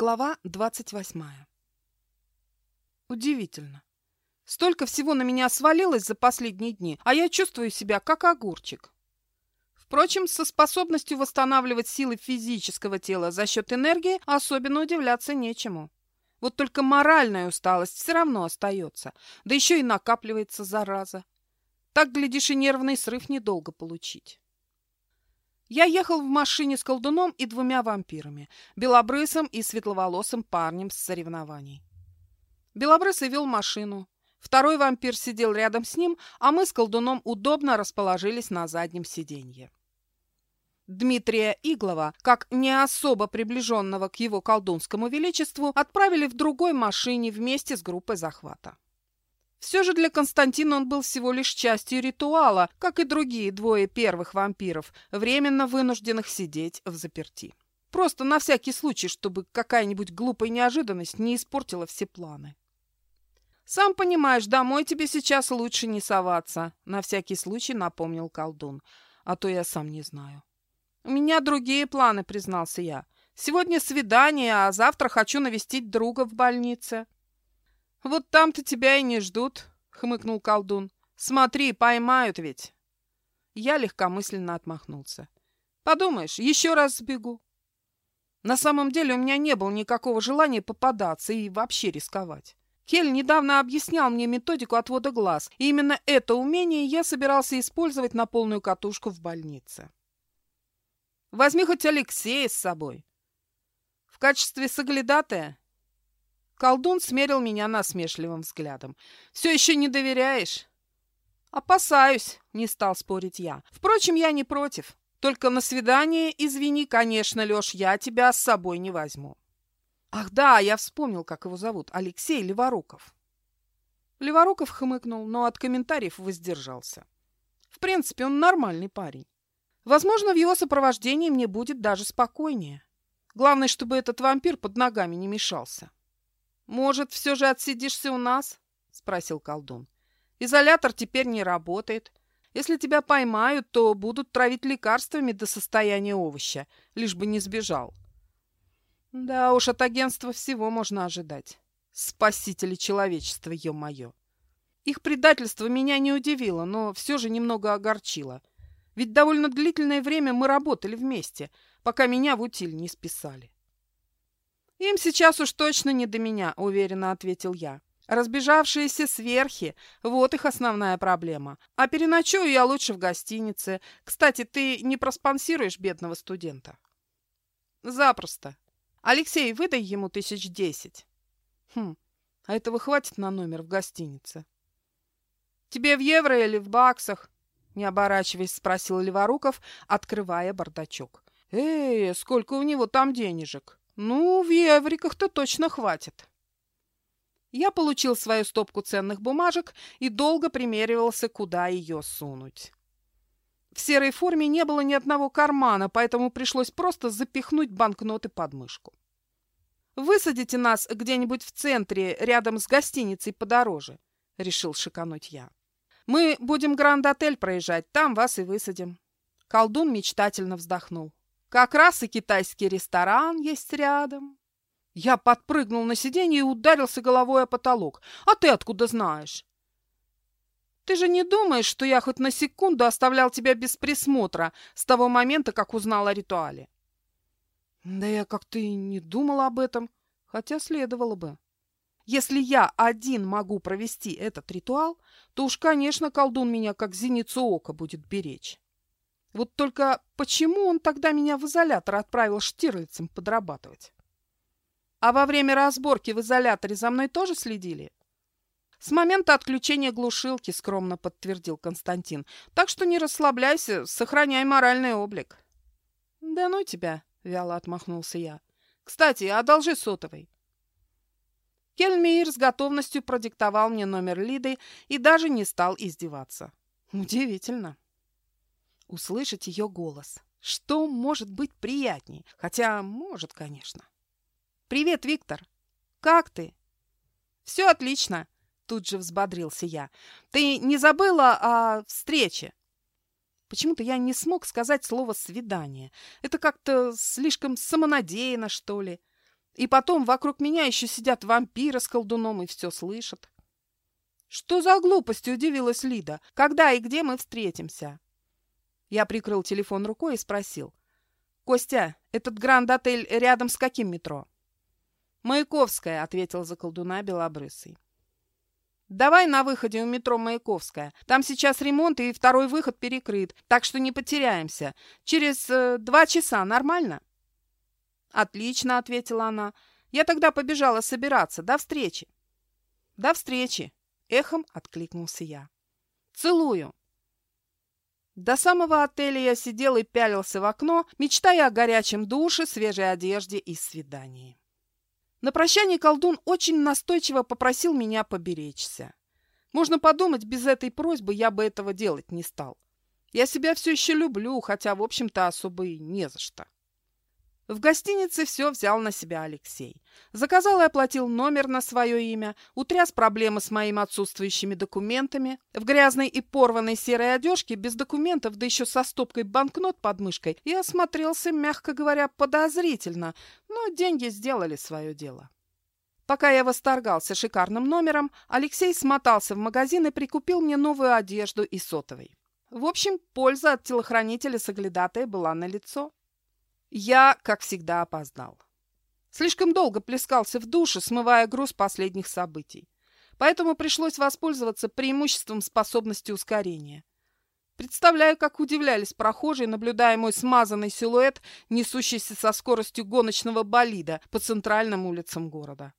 Глава двадцать восьмая. Удивительно. Столько всего на меня свалилось за последние дни, а я чувствую себя как огурчик. Впрочем, со способностью восстанавливать силы физического тела за счет энергии особенно удивляться нечему. Вот только моральная усталость все равно остается, да еще и накапливается зараза. Так, глядишь, и нервный срыв недолго получить. Я ехал в машине с колдуном и двумя вампирами, белобрысым и светловолосым парнем с соревнований. Белобрысый вел машину. Второй вампир сидел рядом с ним, а мы с колдуном удобно расположились на заднем сиденье. Дмитрия Иглова, как не особо приближенного к его колдунскому величеству, отправили в другой машине вместе с группой захвата. Все же для Константина он был всего лишь частью ритуала, как и другие двое первых вампиров, временно вынужденных сидеть в заперти. Просто на всякий случай, чтобы какая-нибудь глупая неожиданность не испортила все планы. «Сам понимаешь, домой тебе сейчас лучше не соваться», — на всякий случай напомнил колдун. «А то я сам не знаю». «У меня другие планы», — признался я. «Сегодня свидание, а завтра хочу навестить друга в больнице». «Вот там-то тебя и не ждут», — хмыкнул колдун. «Смотри, поймают ведь». Я легкомысленно отмахнулся. «Подумаешь, еще раз сбегу». На самом деле у меня не было никакого желания попадаться и вообще рисковать. Кель недавно объяснял мне методику отвода глаз, и именно это умение я собирался использовать на полную катушку в больнице. Возьми хоть Алексея с собой. В качестве соглядатая Колдун смерил меня насмешливым взглядом. «Все еще не доверяешь?» «Опасаюсь», — не стал спорить я. «Впрочем, я не против. Только на свидание, извини, конечно, Леш, я тебя с собой не возьму». «Ах да, я вспомнил, как его зовут. Алексей Леворуков». Леворуков хмыкнул, но от комментариев воздержался. В принципе, он нормальный парень. Возможно, в его сопровождении мне будет даже спокойнее. Главное, чтобы этот вампир под ногами не мешался. «Может, все же отсидишься у нас?» — спросил колдун. «Изолятор теперь не работает. Если тебя поймают, то будут травить лекарствами до состояния овоща, лишь бы не сбежал». «Да уж, от агентства всего можно ожидать. Спасители человечества, ё-моё!» Их предательство меня не удивило, но все же немного огорчило. Ведь довольно длительное время мы работали вместе, пока меня в утиль не списали. «Им сейчас уж точно не до меня», — уверенно ответил я. «Разбежавшиеся сверхи — вот их основная проблема. А переночую я лучше в гостинице. Кстати, ты не проспонсируешь бедного студента?» «Запросто. Алексей, выдай ему тысяч десять». «Хм, а этого хватит на номер в гостинице?» «Тебе в евро или в баксах?» Не оборачиваясь, спросил Леворуков, открывая бардачок. «Эй, сколько у него там денежек?» Ну, в евриках-то точно хватит. Я получил свою стопку ценных бумажек и долго примеривался, куда ее сунуть. В серой форме не было ни одного кармана, поэтому пришлось просто запихнуть банкноты под мышку. «Высадите нас где-нибудь в центре, рядом с гостиницей подороже», — решил шикануть я. «Мы будем Гранд-отель проезжать, там вас и высадим». Колдун мечтательно вздохнул. Как раз и китайский ресторан есть рядом. Я подпрыгнул на сиденье и ударился головой о потолок. А ты откуда знаешь? Ты же не думаешь, что я хоть на секунду оставлял тебя без присмотра с того момента, как узнал о ритуале? Да я как-то и не думал об этом, хотя следовало бы. Если я один могу провести этот ритуал, то уж, конечно, колдун меня как зеницу ока будет беречь. Вот только почему он тогда меня в изолятор отправил штирлицем подрабатывать? А во время разборки в изоляторе за мной тоже следили? С момента отключения глушилки, скромно подтвердил Константин. Так что не расслабляйся, сохраняй моральный облик. Да ну тебя, вяло отмахнулся я. Кстати, одолжи сотовый. Кельмейр с готовностью продиктовал мне номер Лиды и даже не стал издеваться. Удивительно услышать ее голос. Что может быть приятней? Хотя, может, конечно. «Привет, Виктор! Как ты?» «Все отлично!» Тут же взбодрился я. «Ты не забыла о встрече?» Почему-то я не смог сказать слово «свидание». Это как-то слишком самонадеянно, что ли. И потом вокруг меня еще сидят вампиры с колдуном и все слышат. «Что за глупости?» – удивилась Лида. «Когда и где мы встретимся?» Я прикрыл телефон рукой и спросил. «Костя, этот гранд-отель рядом с каким метро?» «Маяковская», — ответил за колдуна Белобрысый. «Давай на выходе у метро Маяковская. Там сейчас ремонт, и второй выход перекрыт, так что не потеряемся. Через э, два часа нормально?» «Отлично», — ответила она. «Я тогда побежала собираться. До встречи». «До встречи», — эхом откликнулся я. «Целую». До самого отеля я сидел и пялился в окно, мечтая о горячем душе, свежей одежде и свидании. На прощание колдун очень настойчиво попросил меня поберечься. Можно подумать, без этой просьбы я бы этого делать не стал. Я себя все еще люблю, хотя, в общем-то, особо и не за что. В гостинице все взял на себя Алексей. Заказал и оплатил номер на свое имя, утряс проблемы с моими отсутствующими документами. В грязной и порванной серой одежке, без документов, да еще со стопкой банкнот под мышкой, и осмотрелся, мягко говоря, подозрительно, но деньги сделали свое дело. Пока я восторгался шикарным номером, Алексей смотался в магазин и прикупил мне новую одежду и сотовый. В общем, польза от телохранителя-соглядатая была налицо. Я, как всегда, опоздал. Слишком долго плескался в душе, смывая груз последних событий. Поэтому пришлось воспользоваться преимуществом способности ускорения. Представляю, как удивлялись прохожие, наблюдая мой смазанный силуэт, несущийся со скоростью гоночного болида по центральным улицам города.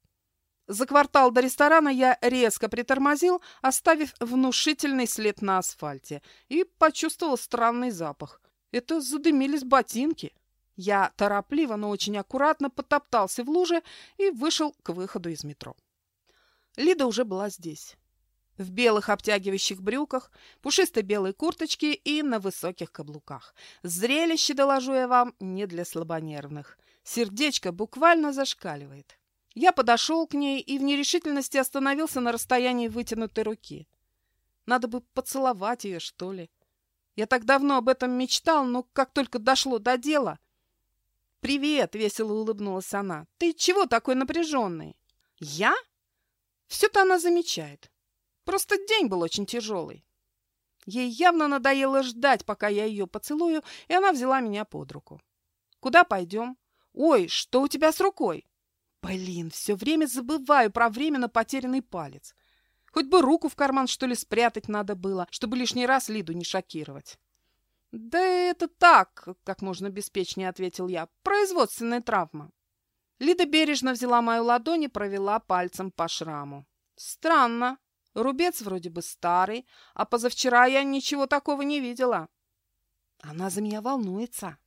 За квартал до ресторана я резко притормозил, оставив внушительный след на асфальте, и почувствовал странный запах. Это задымились ботинки. Я торопливо, но очень аккуратно потоптался в луже и вышел к выходу из метро. Лида уже была здесь. В белых обтягивающих брюках, пушистой белой курточке и на высоких каблуках. Зрелище, доложу я вам, не для слабонервных. Сердечко буквально зашкаливает. Я подошел к ней и в нерешительности остановился на расстоянии вытянутой руки. Надо бы поцеловать ее, что ли. Я так давно об этом мечтал, но как только дошло до дела, «Привет!» — весело улыбнулась она. «Ты чего такой напряженный?» «Я?» Все-то она замечает. Просто день был очень тяжелый. Ей явно надоело ждать, пока я ее поцелую, и она взяла меня под руку. «Куда пойдем?» «Ой, что у тебя с рукой?» «Блин, все время забываю про временно потерянный палец. Хоть бы руку в карман, что ли, спрятать надо было, чтобы лишний раз Лиду не шокировать». «Да это так», — как можно беспечнее ответил я, — «производственная травма». Лида бережно взяла мою ладонь и провела пальцем по шраму. «Странно. Рубец вроде бы старый, а позавчера я ничего такого не видела». «Она за меня волнуется».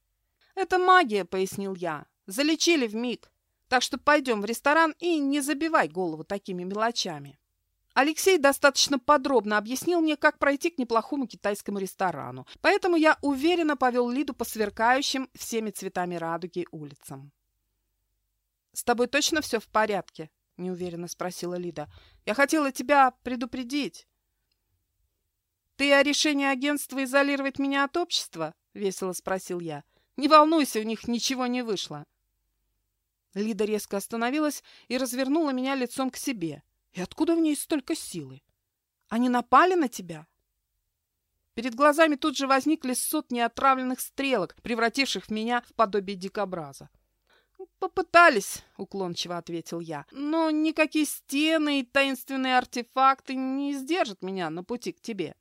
«Это магия», — пояснил я. «Залечили в миг. Так что пойдем в ресторан и не забивай голову такими мелочами». Алексей достаточно подробно объяснил мне, как пройти к неплохому китайскому ресторану, поэтому я уверенно повел Лиду по сверкающим всеми цветами радуги улицам. «С тобой точно все в порядке?» – неуверенно спросила Лида. «Я хотела тебя предупредить». «Ты о решении агентства изолировать меня от общества?» – весело спросил я. «Не волнуйся, у них ничего не вышло». Лида резко остановилась и развернула меня лицом к себе – и откуда в ней столько силы? Они напали на тебя? Перед глазами тут же возникли сотни отравленных стрелок, превративших меня в подобие дикобраза. «Попытались», — уклончиво ответил я, — «но никакие стены и таинственные артефакты не сдержат меня на пути к тебе».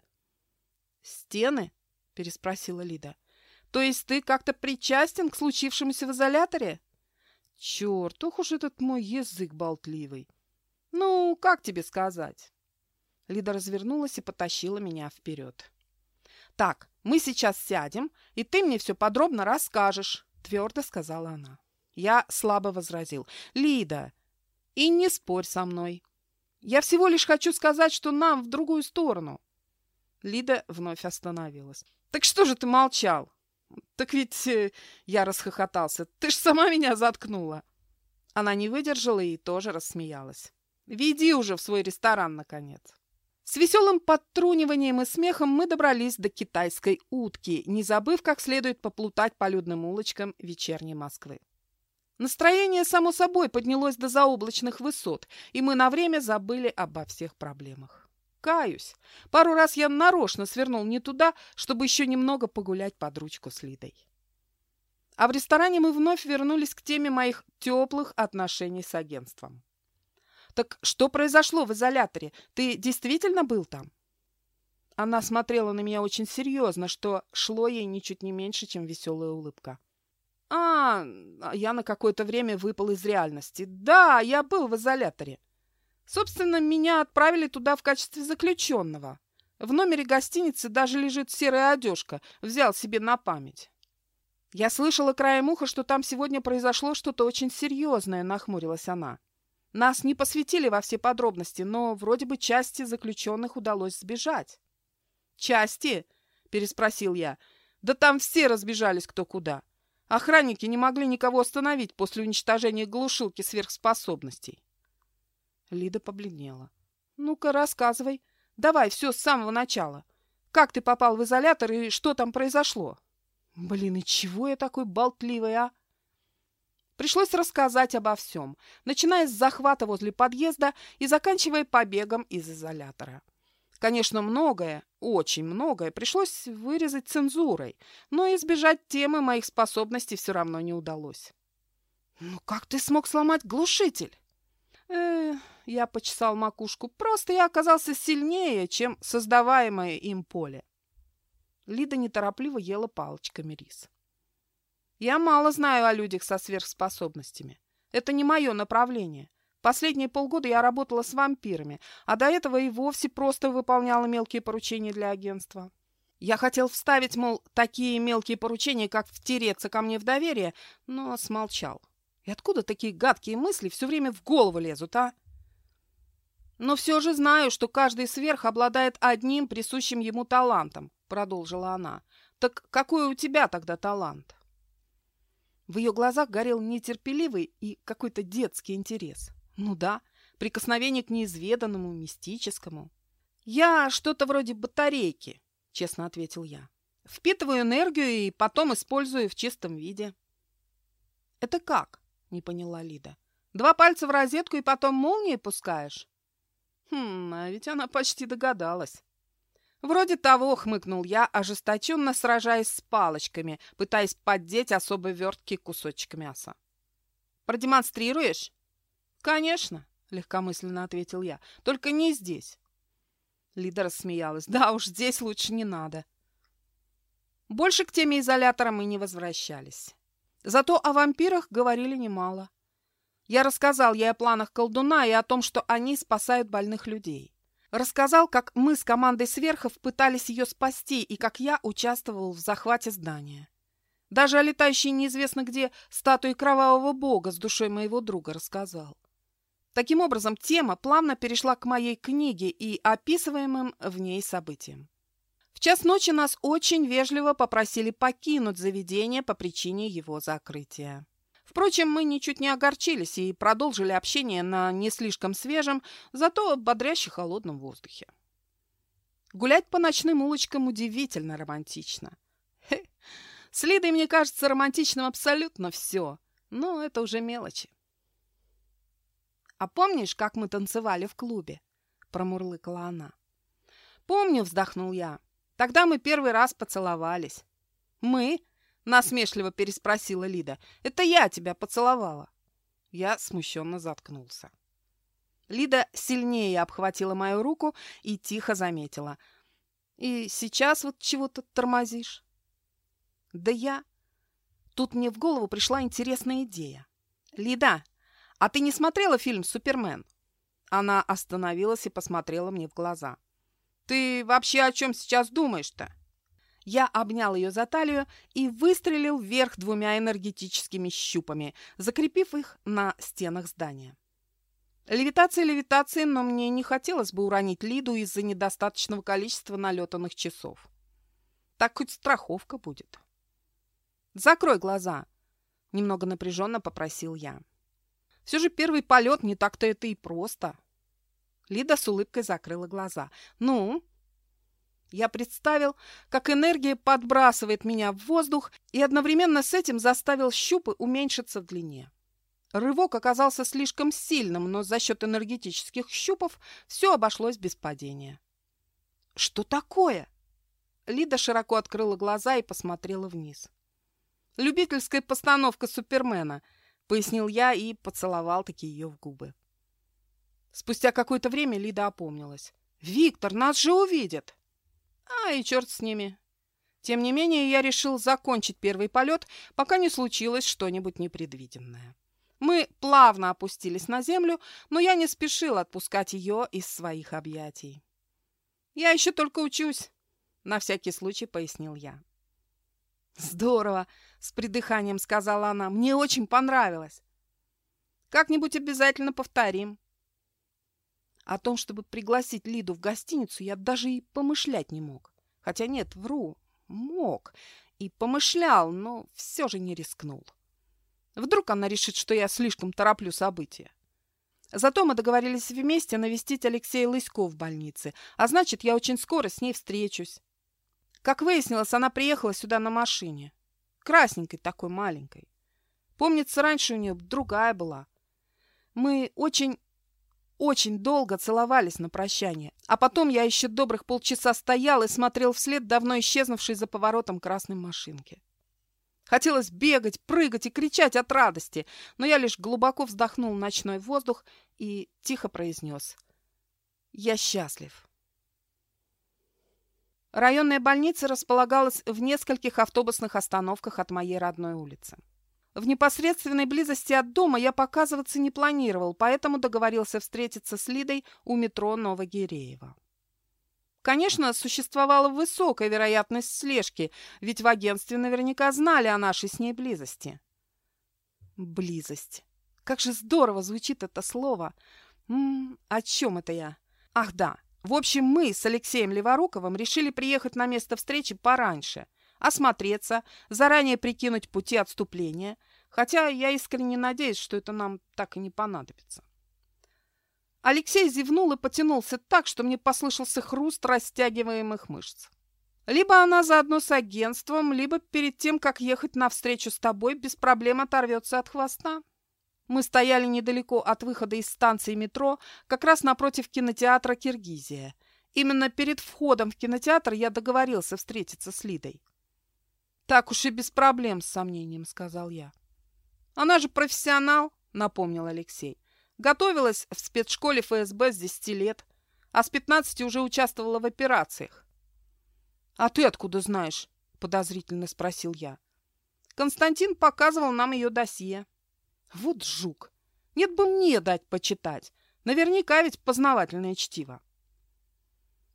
«Стены?» — переспросила Лида. «То есть ты как-то причастен к случившемуся в изоляторе?» «Черт, ух уж этот мой язык болтливый!» «Ну, как тебе сказать?» Лида развернулась и потащила меня вперед. «Так, мы сейчас сядем, и ты мне все подробно расскажешь», — твердо сказала она. Я слабо возразил. «Лида, и не спорь со мной. Я всего лишь хочу сказать, что нам в другую сторону». Лида вновь остановилась. «Так что же ты молчал?» «Так ведь...» э, — я расхохотался. «Ты ж сама меня заткнула!» Она не выдержала и тоже рассмеялась. Веди уже в свой ресторан, наконец. С веселым подтруниванием и смехом мы добрались до китайской утки, не забыв как следует поплутать по людным улочкам вечерней Москвы. Настроение, само собой, поднялось до заоблачных высот, и мы на время забыли обо всех проблемах. Каюсь. Пару раз я нарочно свернул не туда, чтобы еще немного погулять под ручку с Лидой. А в ресторане мы вновь вернулись к теме моих теплых отношений с агентством. «Так что произошло в изоляторе? Ты действительно был там?» Она смотрела на меня очень серьезно, что шло ей ничуть не меньше, чем веселая улыбка. А, я на какое-то время выпал из реальности. Да, я был в изоляторе. Собственно, меня отправили туда в качестве заключенного. В номере гостиницы даже лежит серая одежка. Взял себе на память. Я слышала краем уха, что там сегодня произошло что-то очень серьезное, нахмурилась она. Нас не посвятили во все подробности, но вроде бы части заключенных удалось сбежать. «Части?» – переспросил я. «Да там все разбежались кто куда. Охранники не могли никого остановить после уничтожения глушилки сверхспособностей. Лида побледнела. «Ну-ка, рассказывай. Давай все с самого начала. Как ты попал в изолятор и что там произошло?» «Блин, и чего я такой болтливый, а?» Пришлось рассказать обо всем, начиная с захвата возле подъезда и заканчивая побегом из изолятора. Конечно, многое, очень многое пришлось вырезать цензурой, но избежать темы моих способностей все равно не удалось. «Ну как ты смог сломать глушитель?» э я почесал макушку. «Просто я оказался сильнее, чем создаваемое им поле». Лида неторопливо ела палочками рис. «Я мало знаю о людях со сверхспособностями. Это не мое направление. Последние полгода я работала с вампирами, а до этого и вовсе просто выполняла мелкие поручения для агентства. Я хотел вставить, мол, такие мелкие поручения, как втереться ко мне в доверие, но смолчал. И откуда такие гадкие мысли все время в голову лезут, а? Но все же знаю, что каждый сверх обладает одним присущим ему талантом, продолжила она. Так какой у тебя тогда талант? В ее глазах горел нетерпеливый и какой-то детский интерес. Ну да, прикосновение к неизведанному, мистическому. Я что-то вроде батарейки, честно ответил я. Впитываю энергию и потом использую в чистом виде. Это как? Не поняла Лида. Два пальца в розетку и потом молнией пускаешь? Хм, а ведь она почти догадалась. Вроде того, хмыкнул я, ожесточенно сражаясь с палочками, пытаясь поддеть особо верткий кусочек мяса. Продемонстрируешь? «Конечно», — легкомысленно ответил я, — «только не здесь». Лида рассмеялась. «Да уж, здесь лучше не надо». Больше к теме изолятора мы не возвращались. Зато о вампирах говорили немало. Я рассказал ей о планах колдуна и о том, что они спасают больных людей. Рассказал, как мы с командой сверхов пытались ее спасти и как я участвовал в захвате здания. Даже о летающей неизвестно где статуе кровавого бога с душой моего друга рассказал. Таким образом, тема плавно перешла к моей книге и описываемым в ней событиям. В час ночи нас очень вежливо попросили покинуть заведение по причине его закрытия. Впрочем, мы ничуть не огорчились и продолжили общение на не слишком свежем, зато бодряще холодном воздухе. Гулять по ночным улочкам удивительно романтично. Хе. С Лидой, мне кажется, романтичным абсолютно все, но это уже мелочи. «А помнишь, как мы танцевали в клубе?» – промурлыкала она. «Помню», – вздохнул я. «Тогда мы первый раз поцеловались». «Мы?» – насмешливо переспросила Лида. «Это я тебя поцеловала». Я смущенно заткнулся. Лида сильнее обхватила мою руку и тихо заметила. «И сейчас вот чего-то тормозишь?» «Да я...» Тут мне в голову пришла интересная идея. «Лида, «А ты не смотрела фильм «Супермен»?» Она остановилась и посмотрела мне в глаза. «Ты вообще о чем сейчас думаешь-то?» Я обнял ее за талию и выстрелил вверх двумя энергетическими щупами, закрепив их на стенах здания. Левитация левитации, но мне не хотелось бы уронить Лиду из-за недостаточного количества налетанных часов. Так хоть страховка будет. «Закрой глаза!» — немного напряженно попросил я. Все же первый полет не так-то это и просто. Лида с улыбкой закрыла глаза. «Ну?» Я представил, как энергия подбрасывает меня в воздух и одновременно с этим заставил щупы уменьшиться в длине. Рывок оказался слишком сильным, но за счет энергетических щупов все обошлось без падения. «Что такое?» Лида широко открыла глаза и посмотрела вниз. «Любительская постановка Супермена», — пояснил я и поцеловал-таки ее в губы. Спустя какое-то время Лида опомнилась. «Виктор, нас же увидят!» «А, и черт с ними!» Тем не менее, я решил закончить первый полет, пока не случилось что-нибудь непредвиденное. Мы плавно опустились на землю, но я не спешил отпускать ее из своих объятий. «Я еще только учусь», — на всякий случай пояснил я. «Здорово!» — с придыханием сказала она. «Мне очень понравилось!» «Как-нибудь обязательно повторим!» О том, чтобы пригласить Лиду в гостиницу, я даже и помышлять не мог. Хотя нет, вру, мог и помышлял, но все же не рискнул. Вдруг она решит, что я слишком тороплю события. Зато мы договорились вместе навестить Алексея Лысько в больнице, а значит, я очень скоро с ней встречусь. Как выяснилось, она приехала сюда на машине. Красненькой такой маленькой. Помнится, раньше у нее другая была. Мы очень очень долго целовались на прощание, а потом я еще добрых полчаса стоял и смотрел вслед давно исчезнувшей за поворотом красной машинки. Хотелось бегать, прыгать и кричать от радости, но я лишь глубоко вздохнул ночной воздух и тихо произнес «Я счастлив». Районная больница располагалась в нескольких автобусных остановках от моей родной улицы. В непосредственной близости от дома я показываться не планировал, поэтому договорился встретиться с Лидой у метро Новогиреево. Конечно, существовала высокая вероятность слежки, ведь в агентстве наверняка знали о нашей с ней близости. Близость. Как же здорово звучит это слово. М -м, о чем это я? Ах да, в общем, мы с Алексеем Леворуковым решили приехать на место встречи пораньше – осмотреться, заранее прикинуть пути отступления, хотя я искренне надеюсь, что это нам так и не понадобится. Алексей зевнул и потянулся так, что мне послышался хруст растягиваемых мышц. Либо она заодно с агентством, либо перед тем, как ехать навстречу с тобой, без проблем оторвется от хвоста. Мы стояли недалеко от выхода из станции метро, как раз напротив кинотеатра «Киргизия». Именно перед входом в кинотеатр я договорился встретиться с Лидой. «Так уж и без проблем, с сомнением», — сказал я. «Она же профессионал», — напомнил Алексей. «Готовилась в спецшколе ФСБ с 10 лет, а с 15 уже участвовала в операциях». «А ты откуда знаешь?» — подозрительно спросил я. Константин показывал нам ее досье. Вот жук! Нет бы мне дать почитать. Наверняка ведь познавательное чтиво.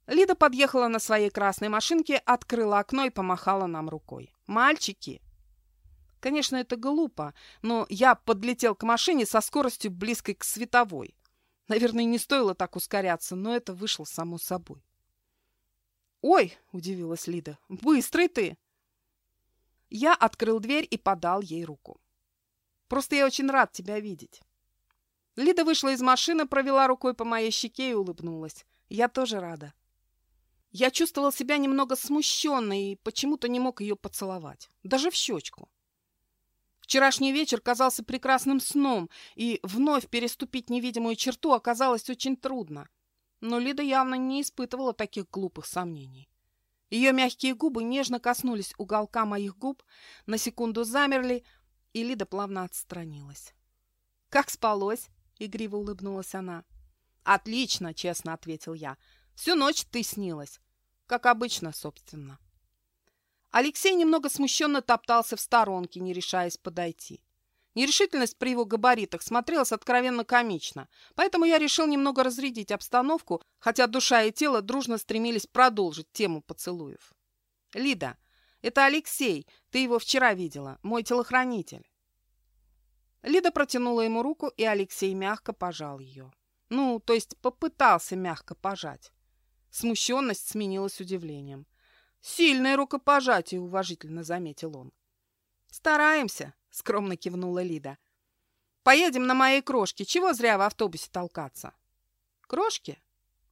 Лида подъехала на своей красной машинке, открыла окно и помахала нам рукой. «Мальчики!» Конечно, это глупо, но я подлетел к машине со скоростью близкой к световой. Наверное, не стоило так ускоряться, но это вышло само собой. «Ой!» – удивилась Лида. «Быстрый ты!» Я открыл дверь и подал ей руку. «Просто я очень рад тебя видеть». Лида вышла из машины, провела рукой по моей щеке и улыбнулась. «Я тоже рада». Я чувствовал себя немного смущенной и почему-то не мог ее поцеловать. Даже в щечку. Вчерашний вечер казался прекрасным сном, и вновь переступить невидимую черту оказалось очень трудно. Но Лида явно не испытывала таких глупых сомнений. Ее мягкие губы нежно коснулись уголка моих губ, на секунду замерли, и Лида плавно отстранилась. «Как спалось?» — игриво улыбнулась она. «Отлично!» — честно ответил я. «Всю ночь ты снилась. Как обычно, собственно. Алексей немного смущенно топтался в сторонке, не решаясь подойти. Нерешительность при его габаритах смотрелась откровенно комично, поэтому я решил немного разрядить обстановку, хотя душа и тело дружно стремились продолжить тему поцелуев. «Лида, это Алексей, ты его вчера видела, мой телохранитель». Лида протянула ему руку, и Алексей мягко пожал ее. Ну, то есть попытался мягко пожать. Смущенность сменилась удивлением. «Сильное рукопожатие», — уважительно заметил он. «Стараемся», — скромно кивнула Лида. «Поедем на моей крошке. Чего зря в автобусе толкаться?» «Крошки?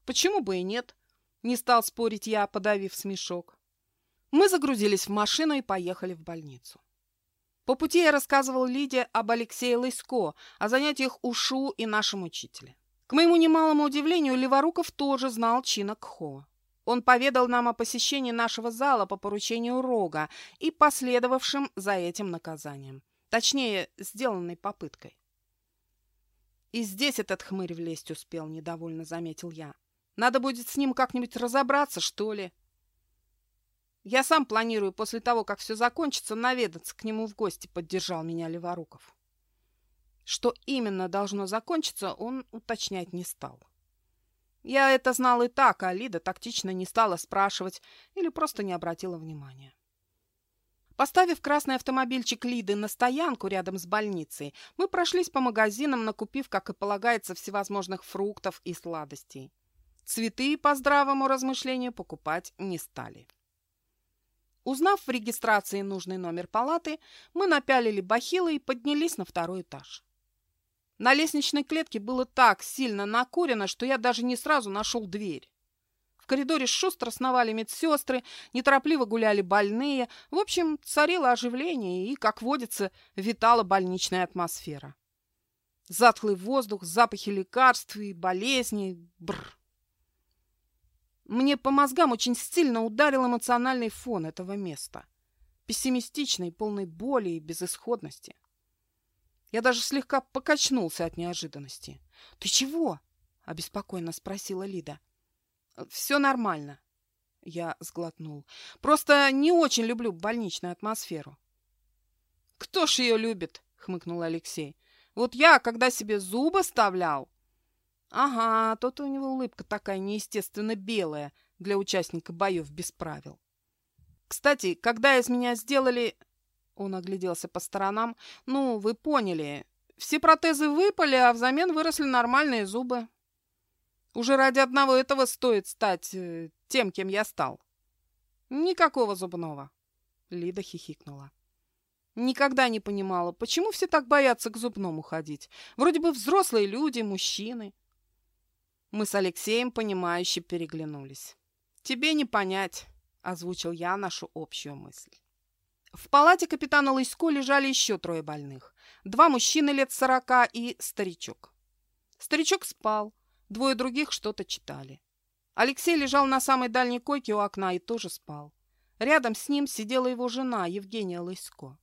Почему бы и нет?» Не стал спорить я, подавив смешок. Мы загрузились в машину и поехали в больницу. По пути я рассказывал Лиде об Алексее Лысько, о занятиях УШУ и нашем учителе. К моему немалому удивлению, Леворуков тоже знал Чина Кхо. Он поведал нам о посещении нашего зала по поручению Рога и последовавшим за этим наказанием. Точнее, сделанной попыткой. И здесь этот хмырь влезть успел, недовольно заметил я. Надо будет с ним как-нибудь разобраться, что ли. Я сам планирую после того, как все закончится, наведаться к нему в гости, поддержал меня Леворуков. Что именно должно закончиться, он уточнять не стал. Я это знал и так, а Лида тактично не стала спрашивать или просто не обратила внимания. Поставив красный автомобильчик Лиды на стоянку рядом с больницей, мы прошлись по магазинам, накупив, как и полагается, всевозможных фруктов и сладостей. Цветы, по здравому размышлению, покупать не стали. Узнав в регистрации нужный номер палаты, мы напялили бахилы и поднялись на второй этаж. На лестничной клетке было так сильно накурено, что я даже не сразу нашел дверь. В коридоре шустро сновали медсестры, неторопливо гуляли больные. В общем, царило оживление и, как водится, витала больничная атмосфера. Затхлый воздух, запахи лекарств и болезней. Бррр. Мне по мозгам очень сильно ударил эмоциональный фон этого места. Пессимистичный, полный боли и безысходности. Я даже слегка покачнулся от неожиданности. «Ты чего?» — обеспокоенно спросила Лида. «Все нормально». Я сглотнул. «Просто не очень люблю больничную атмосферу». «Кто ж ее любит?» — хмыкнул Алексей. «Вот я, когда себе зубы вставлял...» «Ага, тут у него улыбка такая неестественно белая для участника боев без правил. Кстати, когда из меня сделали он огляделся по сторонам. «Ну, вы поняли. Все протезы выпали, а взамен выросли нормальные зубы. Уже ради одного этого стоит стать э, тем, кем я стал». «Никакого зубного». Лида хихикнула. Никогда не понимала, почему все так боятся к зубному ходить. Вроде бы взрослые люди, мужчины. Мы с Алексеем, понимающе переглянулись. «Тебе не понять», — озвучил я нашу общую мысль. В палате капитана Лысько лежали еще трое больных. Два мужчины лет сорока и старичок. Старичок спал, двое других что-то читали. Алексей лежал на самой дальней койке у окна и тоже спал. Рядом с ним сидела его жена Евгения Лысько.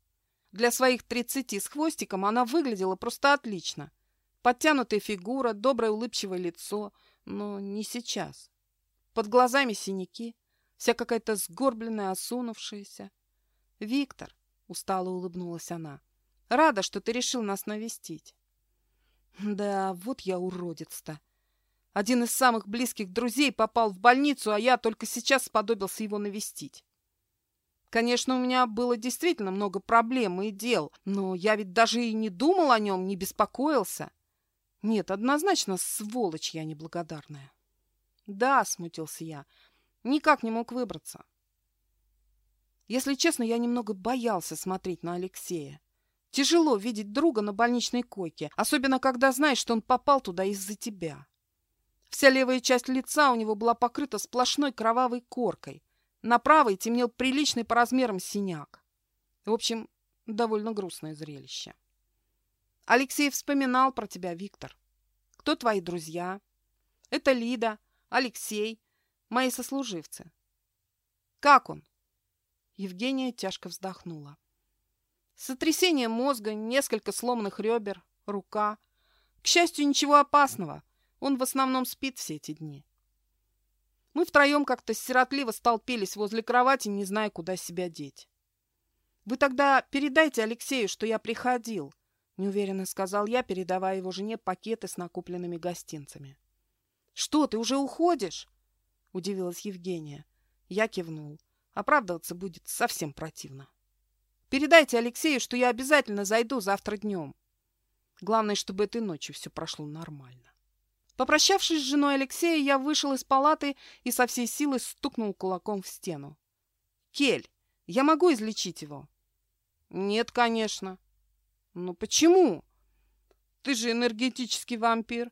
Для своих тридцати с хвостиком она выглядела просто отлично. Подтянутая фигура, доброе улыбчивое лицо, но не сейчас. Под глазами синяки, вся какая-то сгорбленная, осунувшаяся. «Виктор», — устало улыбнулась она, — «рада, что ты решил нас навестить». «Да, вот я уродец-то. Один из самых близких друзей попал в больницу, а я только сейчас сподобился его навестить. Конечно, у меня было действительно много проблем и дел, но я ведь даже и не думал о нем, не беспокоился. Нет, однозначно, сволочь я неблагодарная». «Да», — смутился я, — «никак не мог выбраться. Если честно, я немного боялся смотреть на Алексея. Тяжело видеть друга на больничной койке, особенно когда знаешь, что он попал туда из-за тебя. Вся левая часть лица у него была покрыта сплошной кровавой коркой. На правой темнел приличный по размерам синяк. В общем, довольно грустное зрелище. Алексей вспоминал про тебя, Виктор. Кто твои друзья? Это Лида, Алексей, мои сослуживцы. Как он? Евгения тяжко вздохнула. Сотрясение мозга, несколько сломанных ребер, рука. К счастью, ничего опасного. Он в основном спит все эти дни. Мы втроем как-то сиротливо столпились возле кровати, не зная, куда себя деть. «Вы тогда передайте Алексею, что я приходил», — неуверенно сказал я, передавая его жене пакеты с накупленными гостинцами. «Что, ты уже уходишь?» — удивилась Евгения. Я кивнул. Оправдываться будет совсем противно. Передайте Алексею, что я обязательно зайду завтра днем. Главное, чтобы этой ночью все прошло нормально. Попрощавшись с женой Алексея, я вышел из палаты и со всей силы стукнул кулаком в стену. «Кель, я могу излечить его?» «Нет, конечно». «Ну почему?» «Ты же энергетический вампир.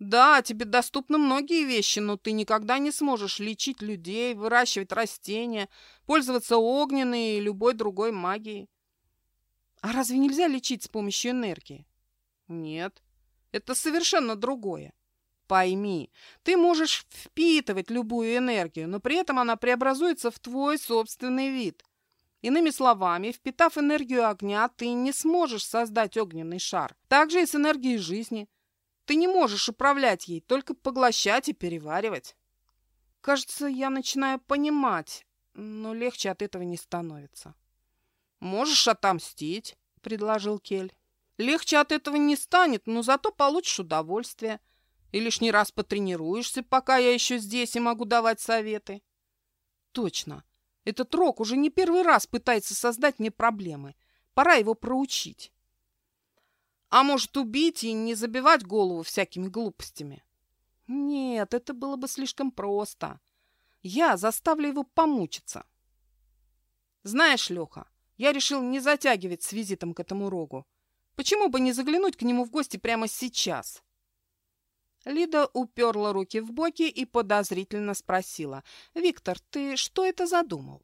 Да, тебе доступны многие вещи, но ты никогда не сможешь лечить людей, выращивать растения, пользоваться огненной и любой другой магией. А разве нельзя лечить с помощью энергии? Нет, это совершенно другое. Пойми, ты можешь впитывать любую энергию, но при этом она преобразуется в твой собственный вид. Иными словами, впитав энергию огня, ты не сможешь создать огненный шар. Так же и с энергией жизни. Ты не можешь управлять ей, только поглощать и переваривать. Кажется, я начинаю понимать, но легче от этого не становится. «Можешь отомстить», — предложил Кель. «Легче от этого не станет, но зато получишь удовольствие. И лишний раз потренируешься, пока я еще здесь и могу давать советы. Точно. Этот Рок уже не первый раз пытается создать мне проблемы. Пора его проучить. А может, убить и не забивать голову всякими глупостями? Нет, это было бы слишком просто. Я заставлю его помучиться. Знаешь, Леха, я решил не затягивать с визитом к этому Рогу. Почему бы не заглянуть к нему в гости прямо сейчас? Лида уперла руки в боки и подозрительно спросила. «Виктор, ты что это задумал?»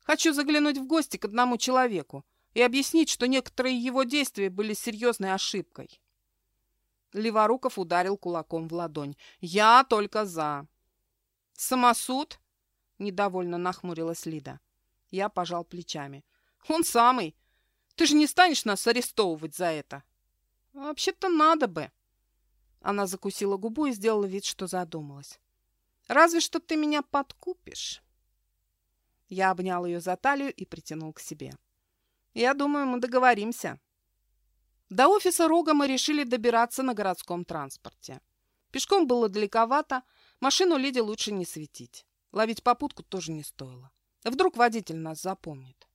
«Хочу заглянуть в гости к одному человеку и объяснить, что некоторые его действия были серьезной ошибкой». Леворуков ударил кулаком в ладонь. «Я только за». «Самосуд?» — недовольно нахмурилась Лида. Я пожал плечами. «Он самый. Ты же не станешь нас арестовывать за это?» «Вообще-то надо бы». Она закусила губу и сделала вид, что задумалась. «Разве что ты меня подкупишь». Я обнял ее за талию и притянул к себе. «Я думаю, мы договоримся». До офиса Рога мы решили добираться на городском транспорте. Пешком было далековато, машину Лиде лучше не светить. Ловить попутку тоже не стоило. Вдруг водитель нас запомнит.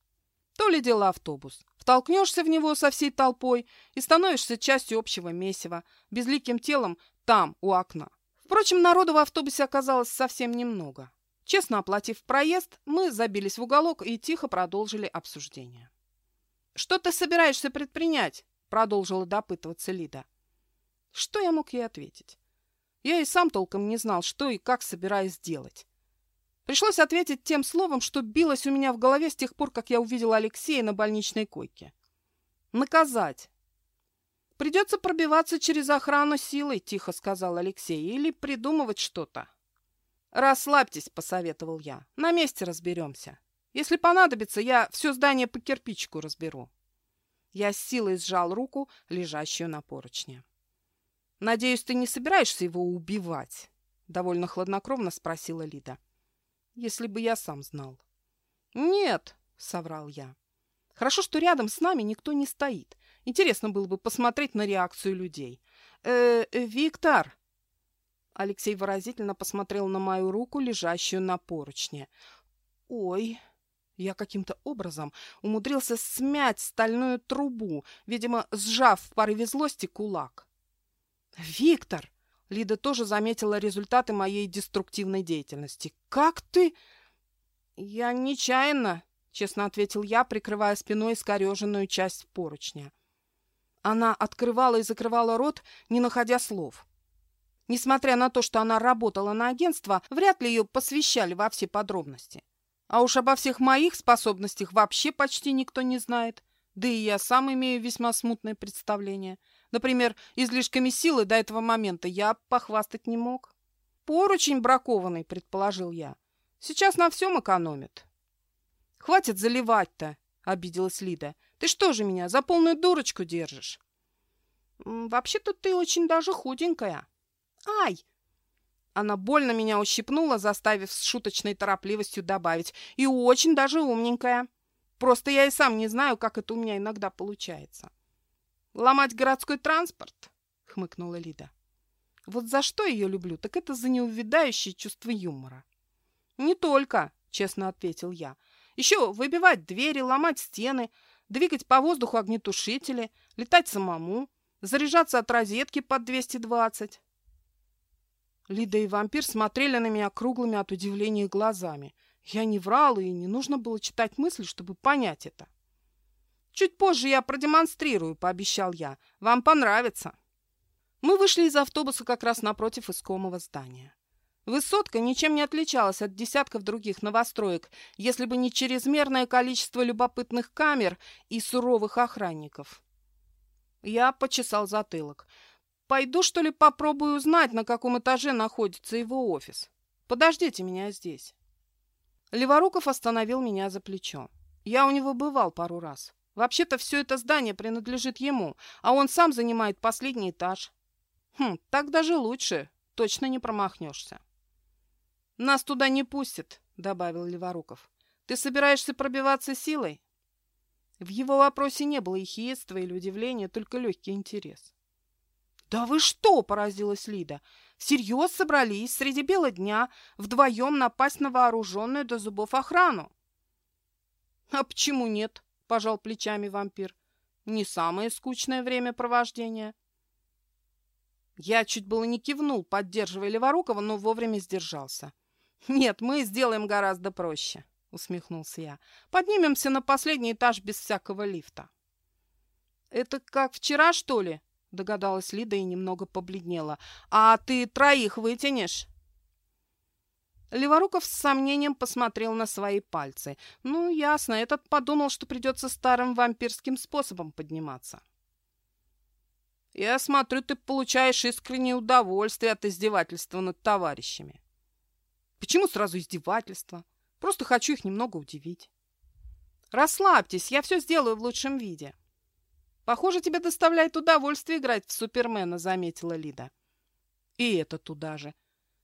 То ли дело автобус. Втолкнешься в него со всей толпой и становишься частью общего месива, безликим телом там, у окна. Впрочем, народу в автобусе оказалось совсем немного. Честно оплатив проезд, мы забились в уголок и тихо продолжили обсуждение. «Что ты собираешься предпринять?» – продолжила допытываться Лида. Что я мог ей ответить? Я и сам толком не знал, что и как собираюсь делать. Пришлось ответить тем словом, что билось у меня в голове с тех пор, как я увидела Алексея на больничной койке. Наказать. Придется пробиваться через охрану силой, тихо сказал Алексей, или придумывать что-то. Расслабьтесь, посоветовал я. На месте разберемся. Если понадобится, я все здание по кирпичику разберу. Я с силой сжал руку, лежащую на поручне. «Надеюсь, ты не собираешься его убивать?» — довольно хладнокровно спросила Лида если бы я сам знал. «Нет», — соврал я. «Хорошо, что рядом с нами никто не стоит. Интересно было бы посмотреть на реакцию людей. э, -э Виктор!» Алексей выразительно посмотрел на мою руку, лежащую на поручне. «Ой!» Я каким-то образом умудрился смять стальную трубу, видимо, сжав в порыве злости кулак. «Виктор!» Лида тоже заметила результаты моей деструктивной деятельности. «Как ты...» «Я нечаянно», — честно ответил я, прикрывая спиной скореженную часть поручня. Она открывала и закрывала рот, не находя слов. Несмотря на то, что она работала на агентство, вряд ли ее посвящали во все подробности. А уж обо всех моих способностях вообще почти никто не знает. Да и я сам имею весьма смутное представление — Например, излишками силы до этого момента я похвастать не мог. Поручень бракованный, предположил я. Сейчас на всем экономит. Хватит заливать-то, обиделась Лида. Ты что же меня за полную дурочку держишь? Вообще-то ты очень даже худенькая. Ай! Она больно меня ущипнула, заставив с шуточной торопливостью добавить. И очень даже умненькая. Просто я и сам не знаю, как это у меня иногда получается. «Ломать городской транспорт?» — хмыкнула Лида. «Вот за что ее люблю, так это за неувядающее чувство юмора». «Не только», — честно ответил я. «Еще выбивать двери, ломать стены, двигать по воздуху огнетушители, летать самому, заряжаться от розетки под 220». Лида и вампир смотрели на меня круглыми от удивления глазами. Я не врала, и не нужно было читать мысли, чтобы понять это. «Чуть позже я продемонстрирую», — пообещал я. «Вам понравится». Мы вышли из автобуса как раз напротив искомого здания. Высотка ничем не отличалась от десятков других новостроек, если бы не чрезмерное количество любопытных камер и суровых охранников. Я почесал затылок. Пойду, что ли, попробую узнать, на каком этаже находится его офис. Подождите меня здесь. Леворуков остановил меня за плечо. Я у него бывал пару раз. Вообще-то все это здание принадлежит ему, а он сам занимает последний этаж. Хм, так даже лучше. Точно не промахнешься. «Нас туда не пустят», — добавил Леворуков. «Ты собираешься пробиваться силой?» В его вопросе не было ехидства или удивления, только легкий интерес. «Да вы что?» – поразилась Лида. «Всерьез собрались среди бела дня вдвоем напасть на вооруженную до зубов охрану?» «А почему нет?» – пожал плечами вампир. «Не самое скучное времяпровождение». Я чуть было не кивнул, поддерживая Леворукова, но вовремя сдержался. «Нет, мы сделаем гораздо проще», — усмехнулся я. «Поднимемся на последний этаж без всякого лифта». «Это как вчера, что ли?» — догадалась Лида и немного побледнела. «А ты троих вытянешь?» Леворуков с сомнением посмотрел на свои пальцы. «Ну, ясно, этот подумал, что придется старым вампирским способом подниматься». «Я смотрю, ты получаешь искреннее удовольствие от издевательства над товарищами». Почему сразу издевательство? Просто хочу их немного удивить. Расслабьтесь, я все сделаю в лучшем виде. Похоже, тебе доставляет удовольствие играть в Супермена, заметила Лида. И это туда же.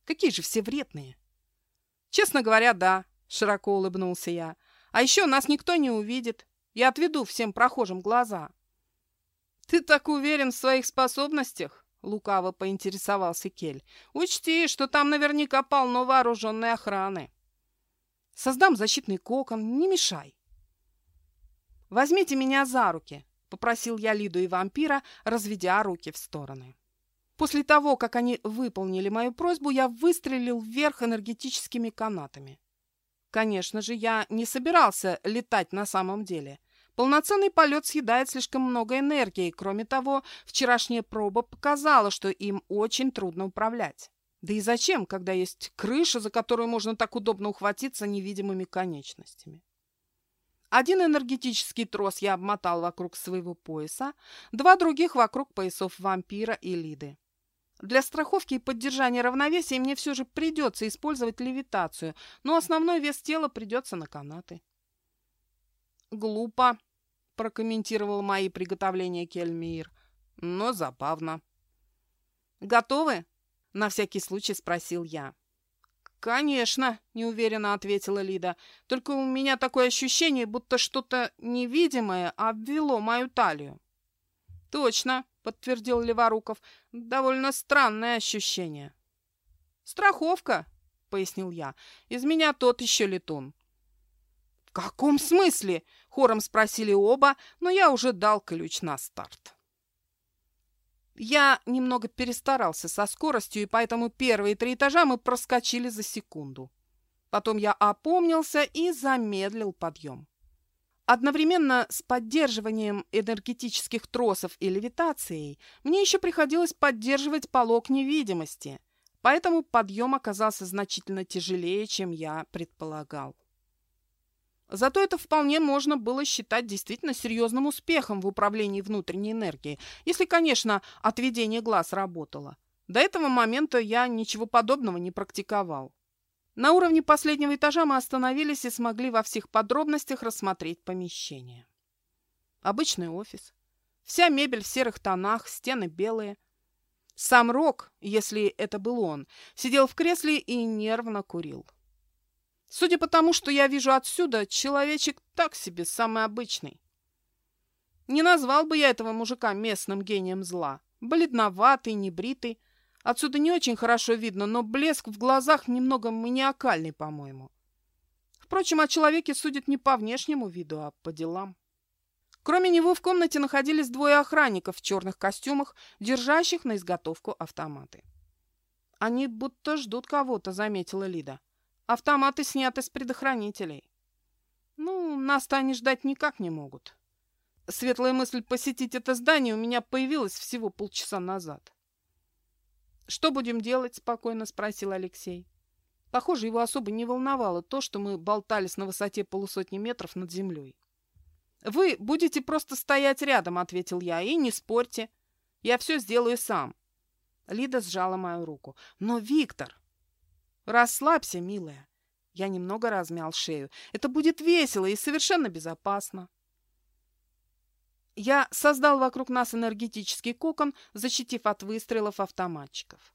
Какие же все вредные. Честно говоря, да, широко улыбнулся я. А еще нас никто не увидит. Я отведу всем прохожим глаза. Ты так уверен в своих способностях? — лукаво поинтересовался Кель. «Учти, что там наверняка полно вооруженной охраны. Создам защитный кокон, не мешай». «Возьмите меня за руки», — попросил я Лиду и вампира, разведя руки в стороны. После того, как они выполнили мою просьбу, я выстрелил вверх энергетическими канатами. Конечно же, я не собирался летать на самом деле — Полноценный полет съедает слишком много энергии. Кроме того, вчерашняя проба показала, что им очень трудно управлять. Да и зачем, когда есть крыша, за которую можно так удобно ухватиться невидимыми конечностями? Один энергетический трос я обмотал вокруг своего пояса, два других вокруг поясов вампира и Лиды. Для страховки и поддержания равновесия мне все же придется использовать левитацию, но основной вес тела придется на канаты. Глупо, прокомментировал мои приготовления Кельмир. Но забавно. «Готовы?» — на всякий случай спросил я. «Конечно», — неуверенно ответила Лида. «Только у меня такое ощущение, будто что-то невидимое обвело мою талию». «Точно», — подтвердил Леворуков. «Довольно странное ощущение». «Страховка», — пояснил я. «Из меня тот еще летун». «В каком смысле?» – хором спросили оба, но я уже дал ключ на старт. Я немного перестарался со скоростью, и поэтому первые три этажа мы проскочили за секунду. Потом я опомнился и замедлил подъем. Одновременно с поддерживанием энергетических тросов и левитацией мне еще приходилось поддерживать полог невидимости, поэтому подъем оказался значительно тяжелее, чем я предполагал. Зато это вполне можно было считать действительно серьезным успехом в управлении внутренней энергией, если, конечно, отведение глаз работало. До этого момента я ничего подобного не практиковал. На уровне последнего этажа мы остановились и смогли во всех подробностях рассмотреть помещение. Обычный офис. Вся мебель в серых тонах, стены белые. Сам Рок, если это был он, сидел в кресле и нервно курил. Судя по тому, что я вижу отсюда, человечек так себе, самый обычный. Не назвал бы я этого мужика местным гением зла. Бледноватый, небритый. Отсюда не очень хорошо видно, но блеск в глазах немного маниакальный, по-моему. Впрочем, о человеке судят не по внешнему виду, а по делам. Кроме него в комнате находились двое охранников в черных костюмах, держащих на изготовку автоматы. «Они будто ждут кого-то», — заметила Лида. Автоматы сняты с предохранителей. Ну, нас-то они ждать никак не могут. Светлая мысль посетить это здание у меня появилась всего полчаса назад. «Что будем делать?» – спокойно спросил Алексей. Похоже, его особо не волновало то, что мы болтались на высоте полусотни метров над землей. «Вы будете просто стоять рядом», — ответил я, — «и не спорьте. Я все сделаю сам». Лида сжала мою руку. «Но, Виктор...» «Расслабься, милая». Я немного размял шею. «Это будет весело и совершенно безопасно». Я создал вокруг нас энергетический кокон, защитив от выстрелов автоматчиков.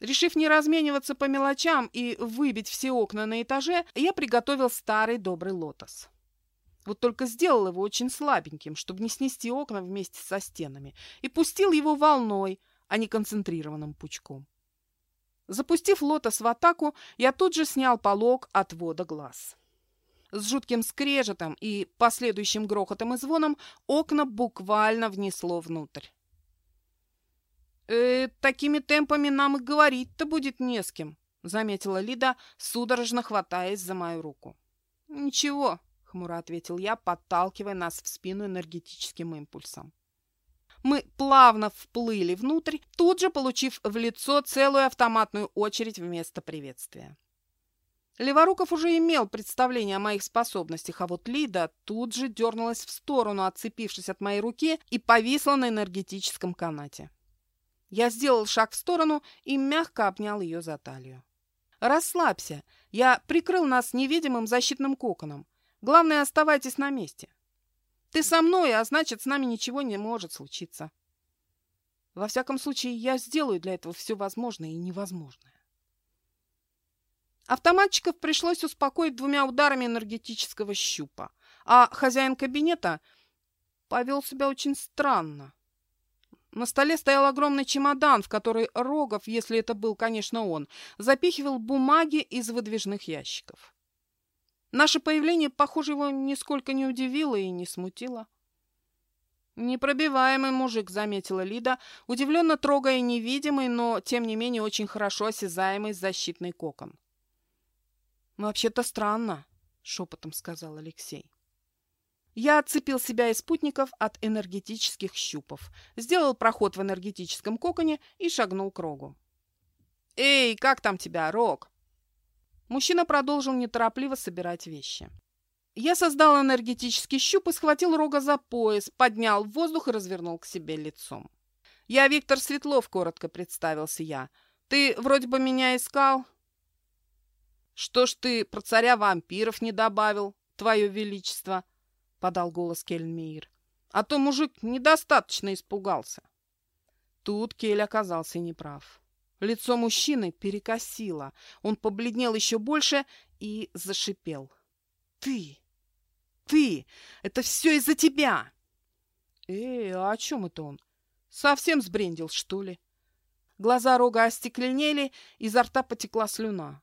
Решив не размениваться по мелочам и выбить все окна на этаже, я приготовил старый добрый лотос. Вот только сделал его очень слабеньким, чтобы не снести окна вместе со стенами, и пустил его волной, а не концентрированным пучком. Запустив лотос в атаку, я тут же снял полог отвода глаз. С жутким скрежетом и последующим грохотом и звоном окна буквально внесло внутрь. «Э, «Такими темпами нам и говорить-то будет не с кем», — заметила Лида, судорожно хватаясь за мою руку. «Ничего», — хмуро ответил я, подталкивая нас в спину энергетическим импульсом. Мы плавно вплыли внутрь, тут же получив в лицо целую автоматную очередь вместо приветствия. Леворуков уже имел представление о моих способностях, а вот Лида тут же дернулась в сторону, отцепившись от моей руки, и повисла на энергетическом канате. Я сделал шаг в сторону и мягко обнял ее за талию. «Расслабься. Я прикрыл нас невидимым защитным коконом. Главное, оставайтесь на месте. Ты со мной, а значит, с нами ничего не может случиться. Во всяком случае, я сделаю для этого все возможное и невозможное». Автоматчиков пришлось успокоить двумя ударами энергетического щупа, а хозяин кабинета повел себя очень странно. На столе стоял огромный чемодан, в который Рогов, если это был, конечно, он, запихивал бумаги из выдвижных ящиков. Наше появление, похоже, его нисколько не удивило и не смутило. «Непробиваемый мужик», — заметила Лида, удивленно трогая невидимый, но, тем не менее, очень хорошо осязаемый защитный кокон. «Вообще-то странно», — шепотом сказал Алексей. Я отцепил себя и спутников от энергетических щупов, сделал проход в энергетическом коконе и шагнул к Рогу. «Эй, как там тебя, Рог?» Мужчина продолжил неторопливо собирать вещи. Я создал энергетический щуп и схватил Рога за пояс, поднял в воздух и развернул к себе лицом. «Я Виктор Светлов», — коротко представился я. «Ты вроде бы меня искал?» «Что ж ты про царя вампиров не добавил, твое величество?» — подал голос Кельмир. «А то мужик недостаточно испугался». Тут Кель оказался неправ. Лицо мужчины перекосило. Он побледнел еще больше и зашипел. «Ты! Ты! Это все из-за тебя!» «Эй, а о чем это он? Совсем сбрендил, что ли?» Глаза рога остекленели, изо рта потекла слюна.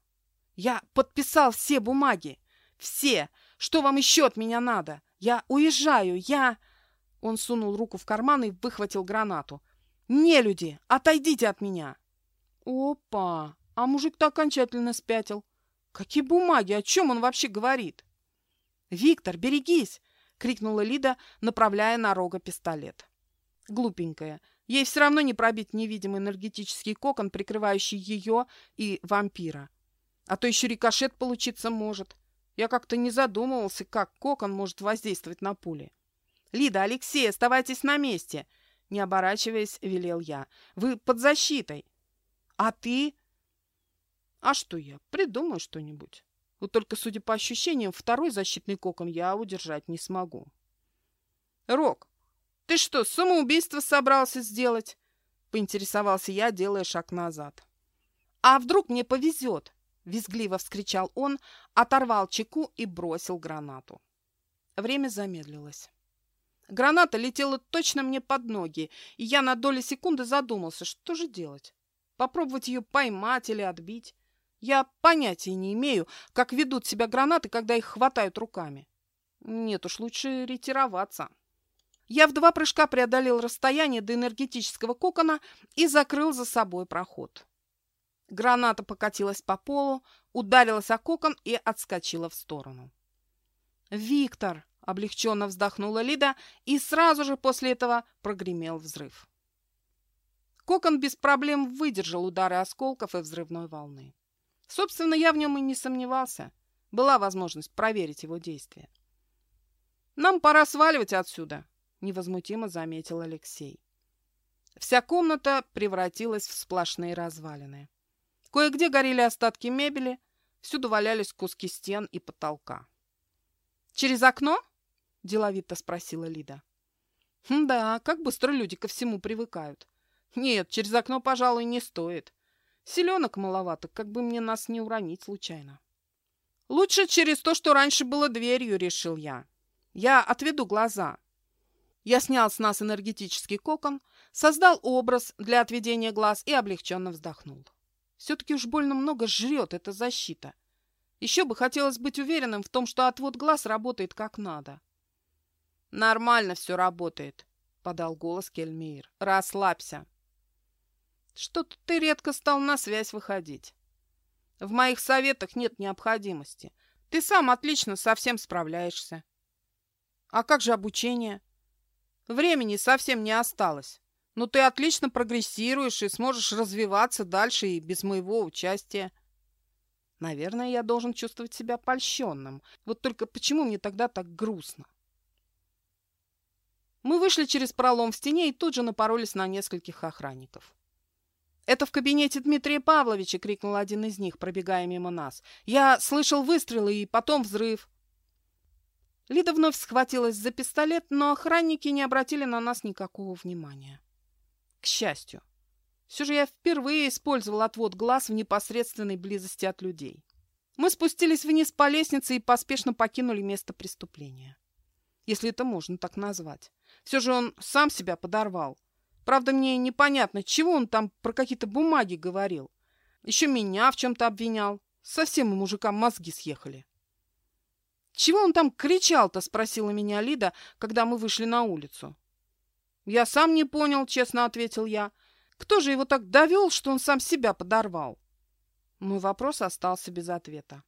Я подписал все бумаги. Все. Что вам еще от меня надо? Я уезжаю. Я...» Он сунул руку в карман и выхватил гранату. «Не люди! Отойдите от меня!» «Опа! А мужик-то окончательно спятил. Какие бумаги? О чем он вообще говорит?» «Виктор, берегись!» — крикнула Лида, направляя на рога пистолет. Глупенькая. Ей все равно не пробить невидимый энергетический кокон, прикрывающий ее и вампира. А то еще рикошет получиться может. Я как-то не задумывался, как кокон может воздействовать на пули. «Лида, Алексей, оставайтесь на месте!» Не оборачиваясь, велел я. «Вы под защитой!» «А ты?» «А что я? Придумаю что-нибудь. Вот только, судя по ощущениям, второй защитный кокон я удержать не смогу». «Рок, ты что, самоубийство собрался сделать?» Поинтересовался я, делая шаг назад. «А вдруг мне повезет?» Визгливо вскричал он, оторвал чеку и бросил гранату. Время замедлилось. Граната летела точно мне под ноги, и я на доли секунды задумался, что же делать. Попробовать ее поймать или отбить. Я понятия не имею, как ведут себя гранаты, когда их хватают руками. Нет уж, лучше ретироваться. Я в два прыжка преодолел расстояние до энергетического кокона и закрыл за собой проход. Граната покатилась по полу, ударилась о кокон и отскочила в сторону. «Виктор!» — облегченно вздохнула Лида, и сразу же после этого прогремел взрыв. Кокон без проблем выдержал удары осколков и взрывной волны. Собственно, я в нем и не сомневался. Была возможность проверить его действия. «Нам пора сваливать отсюда», — невозмутимо заметил Алексей. Вся комната превратилась в сплошные развалины. Кое-где горели остатки мебели, всюду валялись куски стен и потолка. «Через окно?» – деловито спросила Лида. «Да, как быстро люди ко всему привыкают. Нет, через окно, пожалуй, не стоит. Селенок маловато, как бы мне нас не уронить случайно». «Лучше через то, что раньше было дверью», – решил я. «Я отведу глаза». Я снял с нас энергетический кокон, создал образ для отведения глаз и облегченно вздохнул. Все-таки уж больно много жрет эта защита. Еще бы хотелось быть уверенным в том, что отвод глаз работает как надо. «Нормально все работает», — подал голос Кельмейр. «Расслабься». «Что-то ты редко стал на связь выходить. В моих советах нет необходимости. Ты сам отлично со всем справляешься». «А как же обучение?» «Времени совсем не осталось. Но ты отлично прогрессируешь и сможешь развиваться дальше и без моего участия». Наверное, я должен чувствовать себя польщенным. Вот только почему мне тогда так грустно? Мы вышли через пролом в стене и тут же напоролись на нескольких охранников. «Это в кабинете Дмитрия Павловича!» — крикнул один из них, пробегая мимо нас. «Я слышал выстрелы и потом взрыв!» Лида вновь схватилась за пистолет, но охранники не обратили на нас никакого внимания. К счастью. Все же я впервые использовал отвод глаз в непосредственной близости от людей. Мы спустились вниз по лестнице и поспешно покинули место преступления. Если это можно так назвать. Все же он сам себя подорвал. Правда, мне непонятно, чего он там про какие-то бумаги говорил. Еще меня в чем-то обвинял. Совсем у мужика мозги съехали. «Чего он там кричал-то?» – спросила меня Лида, когда мы вышли на улицу. «Я сам не понял», – честно ответил я. Кто же его так довел, что он сам себя подорвал? Мой вопрос остался без ответа.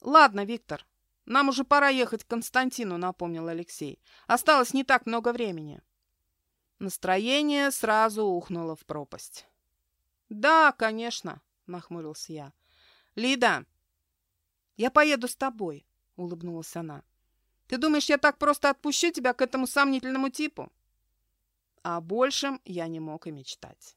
«Ладно, Виктор, нам уже пора ехать к Константину», — напомнил Алексей. «Осталось не так много времени». Настроение сразу ухнуло в пропасть. «Да, конечно», — нахмурился я. «Лида, я поеду с тобой», — улыбнулась она. «Ты думаешь, я так просто отпущу тебя к этому сомнительному типу?» О большем я не мог и мечтать.